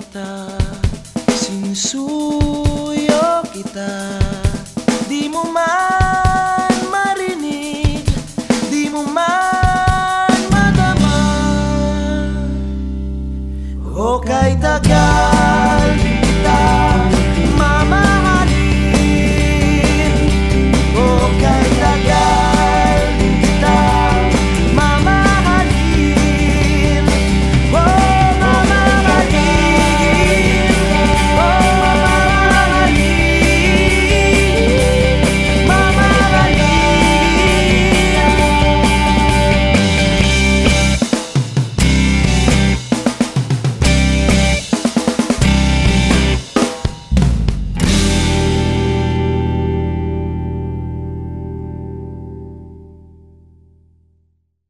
kita. Sin